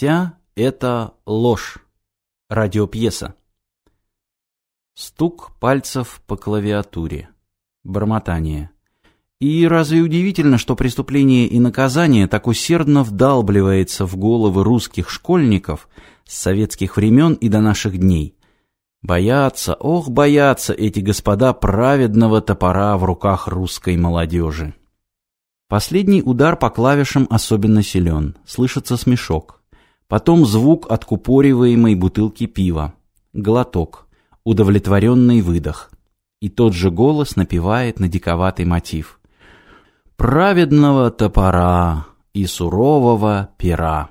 Вся это ложь. Радиопьеса. Стук пальцев по клавиатуре. Бормотание. И разве удивительно, что преступление и наказание так усердно вдалбливается в головы русских школьников с советских времен и до наших дней? Боятся, ох, боятся эти господа праведного топора в руках русской молодежи. Последний удар по клавишам особенно силен, слышится смешок. Потом звук откупориваемой бутылки пива. Глоток. Удовлетворенный выдох. И тот же голос напевает на диковатый мотив. «Праведного топора и сурового пера».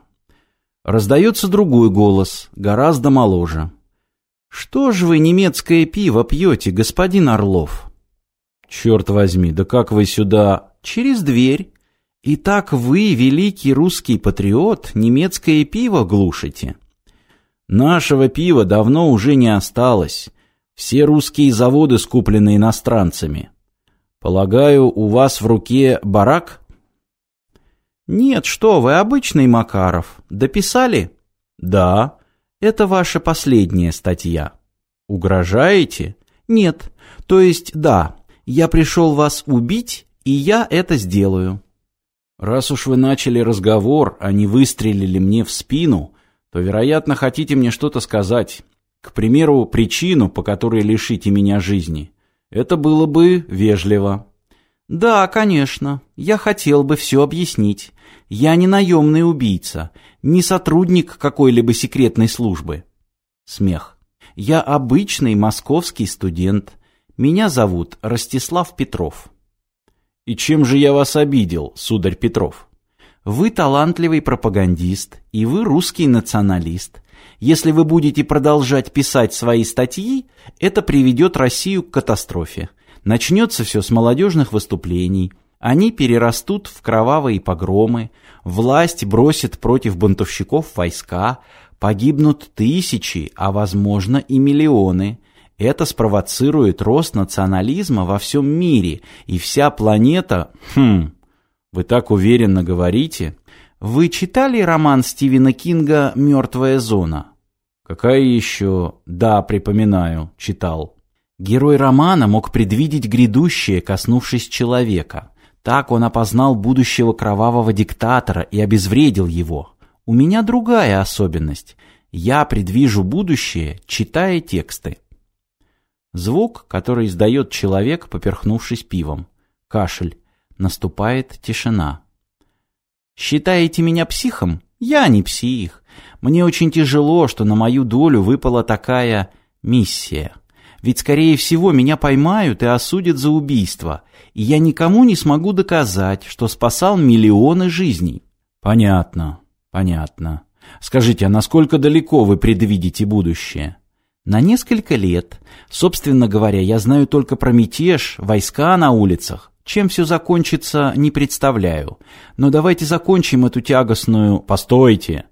Раздается другой голос, гораздо моложе. «Что ж вы немецкое пиво пьете, господин Орлов?» «Черт возьми, да как вы сюда...» через дверь. И так вы, великий русский патриот, немецкое пиво глушите. Нашего пива давно уже не осталось. Все русские заводы скуплены иностранцами. Полагаю, у вас в руке барак? Нет, что вы, обычный Макаров. Дописали? Да. Это ваша последняя статья. Угрожаете? Нет. То есть, да. Я пришел вас убить и я это сделаю. Раз уж вы начали разговор, а не выстрелили мне в спину, то, вероятно, хотите мне что-то сказать. К примеру, причину, по которой лишите меня жизни. Это было бы вежливо. Да, конечно. Я хотел бы все объяснить. Я не наемный убийца, не сотрудник какой-либо секретной службы. Смех. Я обычный московский студент. Меня зовут Ростислав Петров. «И чем же я вас обидел, сударь Петров?» «Вы талантливый пропагандист, и вы русский националист. Если вы будете продолжать писать свои статьи, это приведет Россию к катастрофе. Начнется все с молодежных выступлений». Они перерастут в кровавые погромы, власть бросит против бунтовщиков войска, погибнут тысячи, а возможно и миллионы. Это спровоцирует рост национализма во всем мире, и вся планета... Хм, вы так уверенно говорите. Вы читали роман Стивена Кинга «Мертвая зона»? Какая еще... Да, припоминаю, читал. Герой романа мог предвидеть грядущее, коснувшись человека. Так он опознал будущего кровавого диктатора и обезвредил его. У меня другая особенность. Я предвижу будущее, читая тексты. Звук, который издает человек, поперхнувшись пивом. Кашель. Наступает тишина. «Считаете меня психом? Я не псих. Мне очень тяжело, что на мою долю выпала такая миссия. Ведь, скорее всего, меня поймают и осудят за убийство, и я никому не смогу доказать, что спасал миллионы жизней». «Понятно, понятно. Скажите, а насколько далеко вы предвидите будущее?» На несколько лет. Собственно говоря, я знаю только про мятеж, войска на улицах. Чем все закончится, не представляю. Но давайте закончим эту тягостную... Постойте!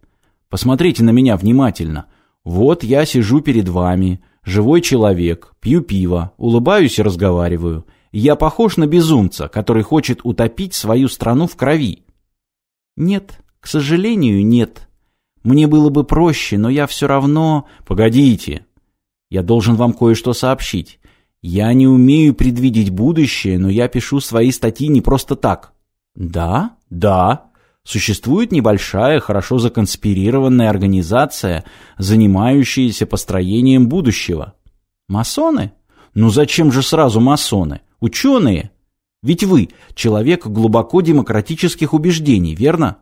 Посмотрите на меня внимательно. Вот я сижу перед вами, живой человек, пью пиво, улыбаюсь и разговариваю. Я похож на безумца, который хочет утопить свою страну в крови. Нет, к сожалению, нет. Мне было бы проще, но я все равно... Погодите, я должен вам кое-что сообщить. Я не умею предвидеть будущее, но я пишу свои статьи не просто так. Да? Да. Существует небольшая, хорошо законспирированная организация, занимающаяся построением будущего. Масоны? Ну зачем же сразу масоны? Ученые? Ведь вы человек глубоко демократических убеждений, верно?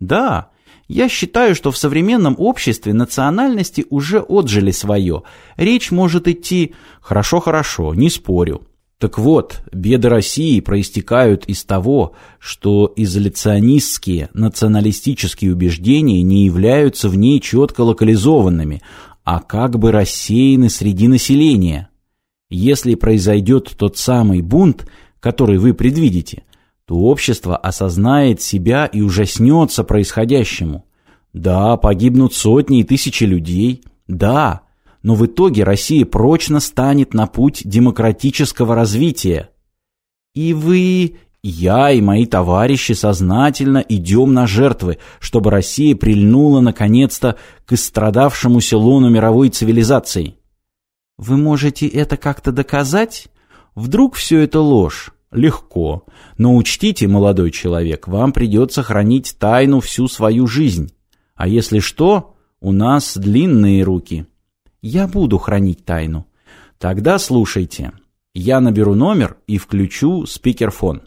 Да. Я считаю, что в современном обществе национальности уже отжили свое. Речь может идти «хорошо-хорошо, не спорю». Так вот, беды России проистекают из того, что изоляционистские, националистические убеждения не являются в ней четко локализованными, а как бы рассеяны среди населения. Если произойдет тот самый бунт, который вы предвидите – то общество осознает себя и ужаснется происходящему. Да, погибнут сотни и тысячи людей, да, но в итоге Россия прочно станет на путь демократического развития. И вы, Я и мои товарищи сознательно идем на жертвы, чтобы Россия прильнула наконец-то к истрадавшемуся лону мировой цивилизации. Вы можете это как-то доказать? Вдруг все это ложь? Легко. Но учтите, молодой человек, вам придется хранить тайну всю свою жизнь. А если что, у нас длинные руки. Я буду хранить тайну. Тогда слушайте. Я наберу номер и включу спикерфон.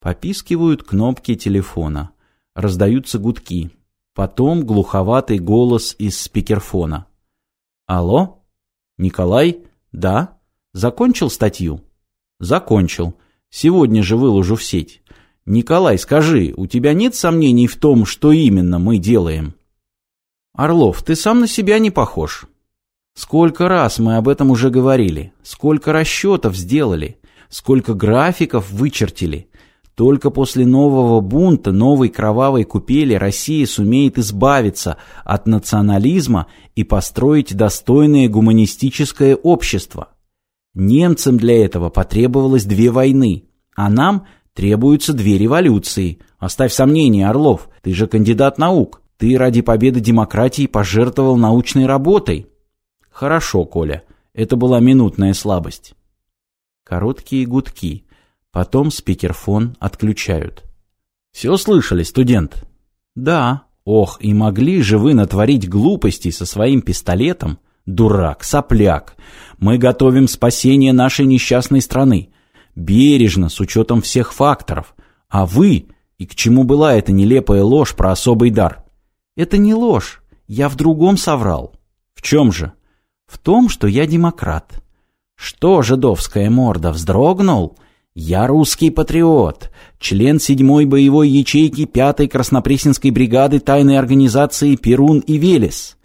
Попискивают кнопки телефона. Раздаются гудки. Потом глуховатый голос из спикерфона. «Алло? Николай? Да? Закончил статью?» «Закончил. Сегодня же выложу в сеть. Николай, скажи, у тебя нет сомнений в том, что именно мы делаем?» «Орлов, ты сам на себя не похож. Сколько раз мы об этом уже говорили, сколько расчетов сделали, сколько графиков вычертили. Только после нового бунта, новой кровавой купели Россия сумеет избавиться от национализма и построить достойное гуманистическое общество. Немцам для этого потребовалось две войны, а нам требуются две революции. Оставь сомнения, Орлов, ты же кандидат наук. Ты ради победы демократии пожертвовал научной работой. Хорошо, Коля, это была минутная слабость. Короткие гудки. Потом спикерфон отключают. Все слышали, студент? Да. Ох, и могли же вы натворить глупостей со своим пистолетом? Дурак, сопляк. Мы готовим спасение нашей несчастной страны. Бережно, с учетом всех факторов. А вы... И к чему была эта нелепая ложь про особый дар? Это не ложь. Я в другом соврал. В чем же? в том, что я демократ. Что, жидовская морда, вздрогнул? Я русский патриот, член седьмой боевой ячейки пятой Краснопресненской бригады тайной организации «Перун и Велес».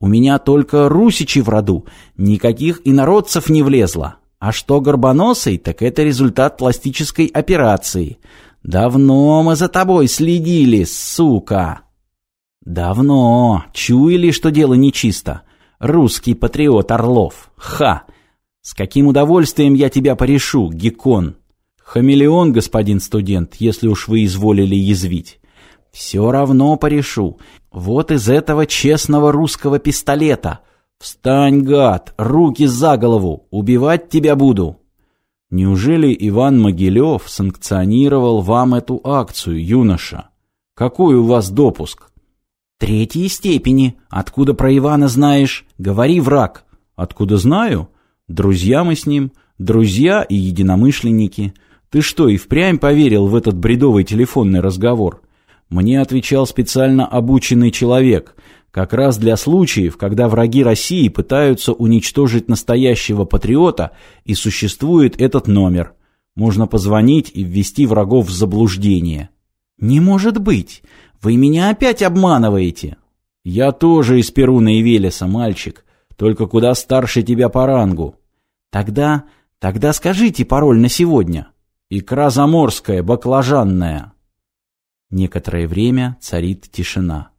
У меня только русичи в роду, никаких инородцев не влезло. А что горбоносый, так это результат пластической операции. Давно мы за тобой следили, сука. Давно. Чуяли, что дело нечисто. Русский патриот Орлов. Ха! С каким удовольствием я тебя порешу, Гекон. Хамелеон, господин студент, если уж вы изволили язвить. Все равно порешу. Вот из этого честного русского пистолета. Встань, гад, руки за голову, убивать тебя буду. Неужели Иван Могилев санкционировал вам эту акцию, юноша? Какой у вас допуск? Третьей степени. Откуда про Ивана знаешь? Говори, враг. Откуда знаю? Друзья мы с ним. Друзья и единомышленники. Ты что, и впрямь поверил в этот бредовый телефонный разговор? Мне отвечал специально обученный человек, как раз для случаев, когда враги России пытаются уничтожить настоящего патриота, и существует этот номер. Можно позвонить и ввести врагов в заблуждение. «Не может быть! Вы меня опять обманываете!» «Я тоже из Перуна и Велеса, мальчик, только куда старше тебя по рангу». «Тогда... тогда скажите пароль на сегодня». «Икра заморская, баклажанная». Некоторое время царит тишина.